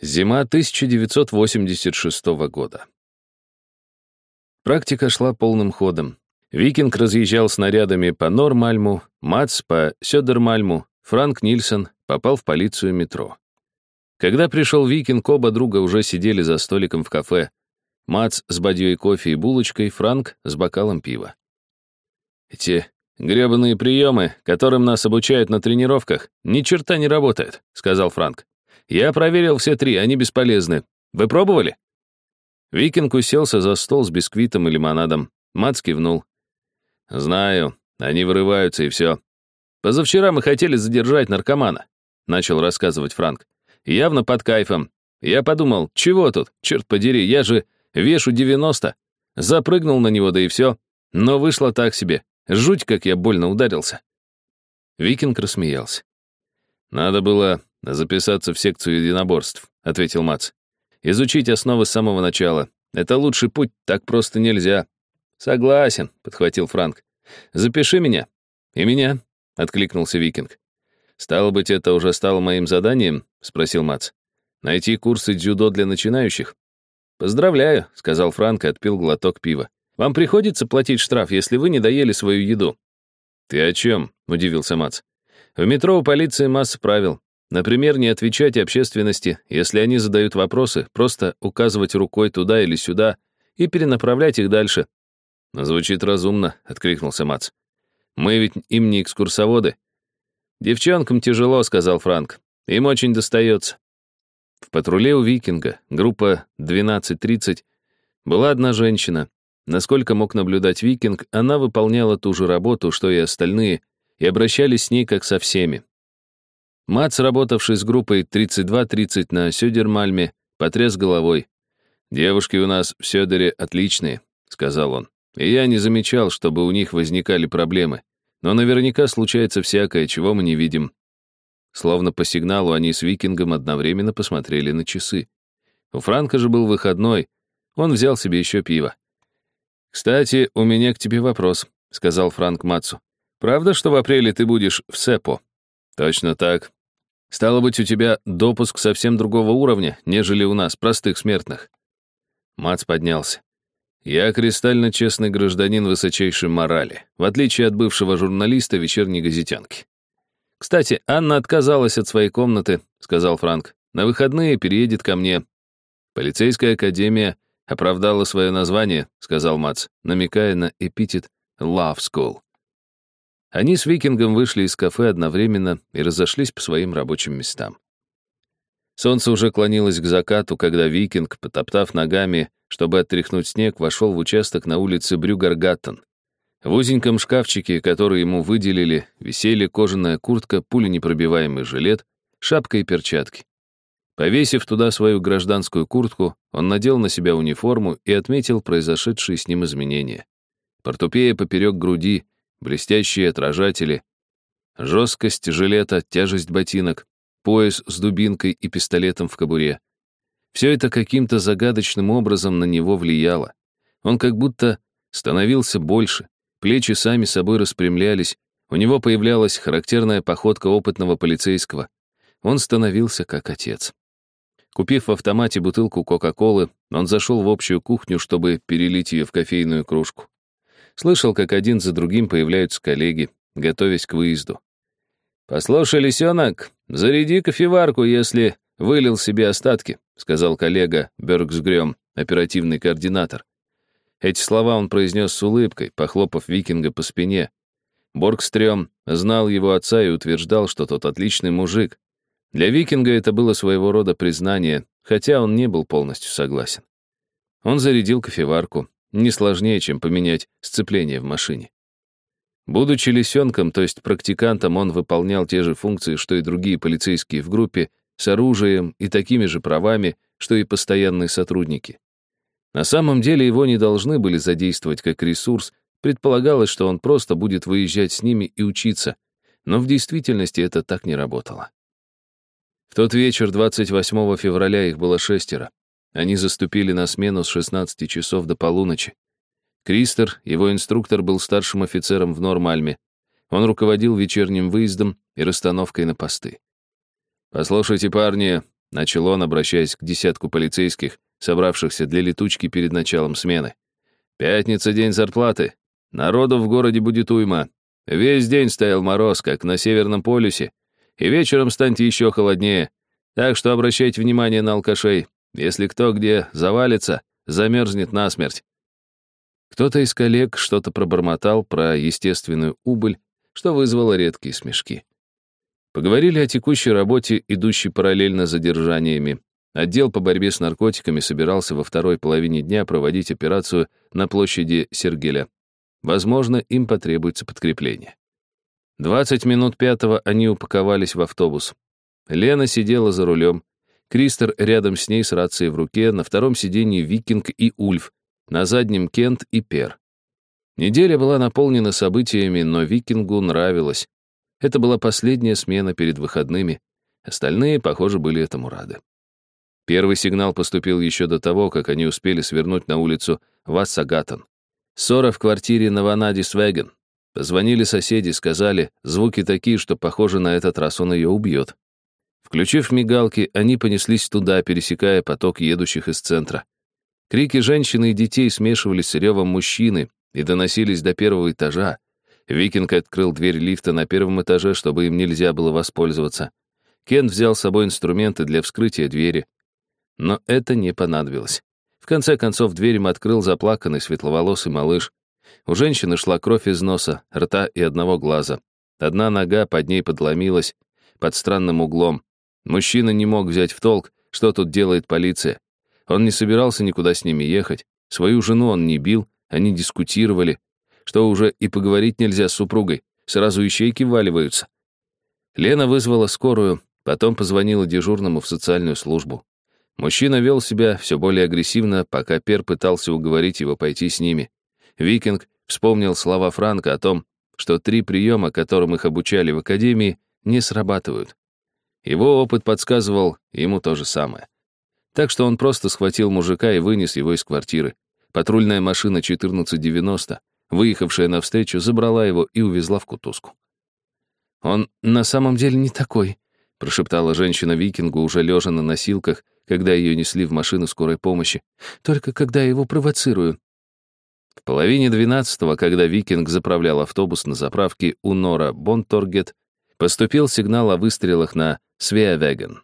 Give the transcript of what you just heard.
Зима 1986 года. Практика шла полным ходом. Викинг разъезжал снарядами по Нормальму, Мац по Сёдермальму, Франк Нильсон попал в полицию метро. Когда пришел Викинг, оба друга уже сидели за столиком в кафе. Мац с бадьей кофе и булочкой, Франк с бокалом пива. «Эти гребаные приемы, которым нас обучают на тренировках, ни черта не работают», — сказал Франк. Я проверил все три, они бесполезны. Вы пробовали? Викинг уселся за стол с бисквитом и лимонадом. Мац кивнул. «Знаю, они вырываются, и все. Позавчера мы хотели задержать наркомана», — начал рассказывать Франк. «Явно под кайфом. Я подумал, чего тут, черт подери, я же вешу 90. Запрыгнул на него, да и все. Но вышло так себе. Жуть, как я больно ударился». Викинг рассмеялся. «Надо было «Записаться в секцию единоборств», — ответил Мац. «Изучить основы с самого начала. Это лучший путь, так просто нельзя». «Согласен», — подхватил Франк. «Запиши меня». «И меня», — откликнулся Викинг. «Стало быть, это уже стало моим заданием?» — спросил Мац. «Найти курсы дзюдо для начинающих?» «Поздравляю», — сказал Франк и отпил глоток пива. «Вам приходится платить штраф, если вы не доели свою еду». «Ты о чем?» — удивился Мац. «В метро у полиции масса правил. Например, не отвечать общественности, если они задают вопросы, просто указывать рукой туда или сюда и перенаправлять их дальше. «Звучит разумно», — откликнулся Мац. «Мы ведь им не экскурсоводы». «Девчонкам тяжело», — сказал Франк. «Им очень достается». В патруле у Викинга, группа 12.30, была одна женщина. Насколько мог наблюдать Викинг, она выполняла ту же работу, что и остальные, и обращались с ней как со всеми. Мац, работавший с группой 32-30 на Сёдермальме, потряс головой. «Девушки у нас в Сёдере отличные», — сказал он. «И я не замечал, чтобы у них возникали проблемы. Но наверняка случается всякое, чего мы не видим». Словно по сигналу они с Викингом одновременно посмотрели на часы. У Франка же был выходной. Он взял себе еще пиво. «Кстати, у меня к тебе вопрос», — сказал Франк Мацу. «Правда, что в апреле ты будешь в СЭПО?» «Точно так. Стало быть, у тебя допуск совсем другого уровня, нежели у нас, простых смертных. Мац поднялся. Я кристально честный гражданин высочайшей морали, в отличие от бывшего журналиста вечерней газетенки. «Кстати, Анна отказалась от своей комнаты», — сказал Франк. «На выходные переедет ко мне». «Полицейская академия оправдала свое название», — сказал Мац, намекая на эпитет «Love School». Они с Викингом вышли из кафе одновременно и разошлись по своим рабочим местам. Солнце уже клонилось к закату, когда Викинг, потоптав ногами, чтобы отряхнуть снег, вошел в участок на улице Брюгаргаттен. В узеньком шкафчике, который ему выделили, висели кожаная куртка, пуленепробиваемый жилет, шапка и перчатки. Повесив туда свою гражданскую куртку, он надел на себя униформу и отметил произошедшие с ним изменения. Портупея поперек груди, блестящие отражатели, жесткость жилета, тяжесть ботинок, пояс с дубинкой и пистолетом в кобуре. Все это каким-то загадочным образом на него влияло. Он как будто становился больше, плечи сами собой распрямлялись, у него появлялась характерная походка опытного полицейского. Он становился как отец. Купив в автомате бутылку Кока-Колы, он зашел в общую кухню, чтобы перелить ее в кофейную кружку. Слышал, как один за другим появляются коллеги, готовясь к выезду. «Послушай, лисенок, заряди кофеварку, если вылил себе остатки», сказал коллега Бергсгрём, оперативный координатор. Эти слова он произнес с улыбкой, похлопав викинга по спине. Боргстрём знал его отца и утверждал, что тот отличный мужик. Для викинга это было своего рода признание, хотя он не был полностью согласен. Он зарядил кофеварку, не сложнее, чем поменять сцепление в машине. Будучи лисенком, то есть практикантом, он выполнял те же функции, что и другие полицейские в группе, с оружием и такими же правами, что и постоянные сотрудники. На самом деле его не должны были задействовать как ресурс, предполагалось, что он просто будет выезжать с ними и учиться, но в действительности это так не работало. В тот вечер, 28 февраля, их было шестеро. Они заступили на смену с 16 часов до полуночи. Кристер, его инструктор, был старшим офицером в Нормальме. Он руководил вечерним выездом и расстановкой на посты. «Послушайте, парни, начал он, обращаясь к десятку полицейских, собравшихся для летучки перед началом смены. «Пятница — день зарплаты. Народу в городе будет уйма. Весь день стоял мороз, как на Северном полюсе, и вечером станьте еще холоднее. Так что обращайте внимание на алкашей. Если кто где завалится, замерзнет насмерть». Кто-то из коллег что-то пробормотал про естественную убыль, что вызвало редкие смешки. Поговорили о текущей работе, идущей параллельно с задержаниями. Отдел по борьбе с наркотиками собирался во второй половине дня проводить операцию на площади Сергеля. Возможно, им потребуется подкрепление. 20 минут пятого они упаковались в автобус. Лена сидела за рулем. Кристер рядом с ней с рацией в руке, на втором сиденье Викинг и Ульф, на заднем Кент и Пер. Неделя была наполнена событиями, но Викингу нравилось. Это была последняя смена перед выходными. Остальные, похоже, были этому рады. Первый сигнал поступил еще до того, как они успели свернуть на улицу Вассагатан. Ссора в квартире на Ванаде Свеген. Позвонили соседи, сказали, звуки такие, что, похоже, на этот раз он ее убьет. Включив мигалки, они понеслись туда, пересекая поток едущих из центра. Крики женщины и детей смешивались с ревом мужчины и доносились до первого этажа. Викинг открыл дверь лифта на первом этаже, чтобы им нельзя было воспользоваться. Кен взял с собой инструменты для вскрытия двери. Но это не понадобилось. В конце концов, дверь им открыл заплаканный светловолосый малыш. У женщины шла кровь из носа, рта и одного глаза. Одна нога под ней подломилась под странным углом. Мужчина не мог взять в толк, что тут делает полиция. Он не собирался никуда с ними ехать. Свою жену он не бил, они дискутировали, что уже и поговорить нельзя с супругой, сразу ищейки валиваются. Лена вызвала скорую, потом позвонила дежурному в социальную службу. Мужчина вел себя все более агрессивно, пока Пер пытался уговорить его пойти с ними. Викинг вспомнил слова Франка о том, что три приема, которым их обучали в академии, не срабатывают. Его опыт подсказывал ему то же самое. Так что он просто схватил мужика и вынес его из квартиры. Патрульная машина 1490 выехавшая навстречу, забрала его и увезла в кутузку. «Он на самом деле не такой», — прошептала женщина-викингу, уже лежа на носилках, когда ее несли в машину скорой помощи. «Только когда я его провоцирую». В половине двенадцатого, когда викинг заправлял автобус на заправке у Нора Бонторгет, поступил сигнал о выстрелах на Свеавеген.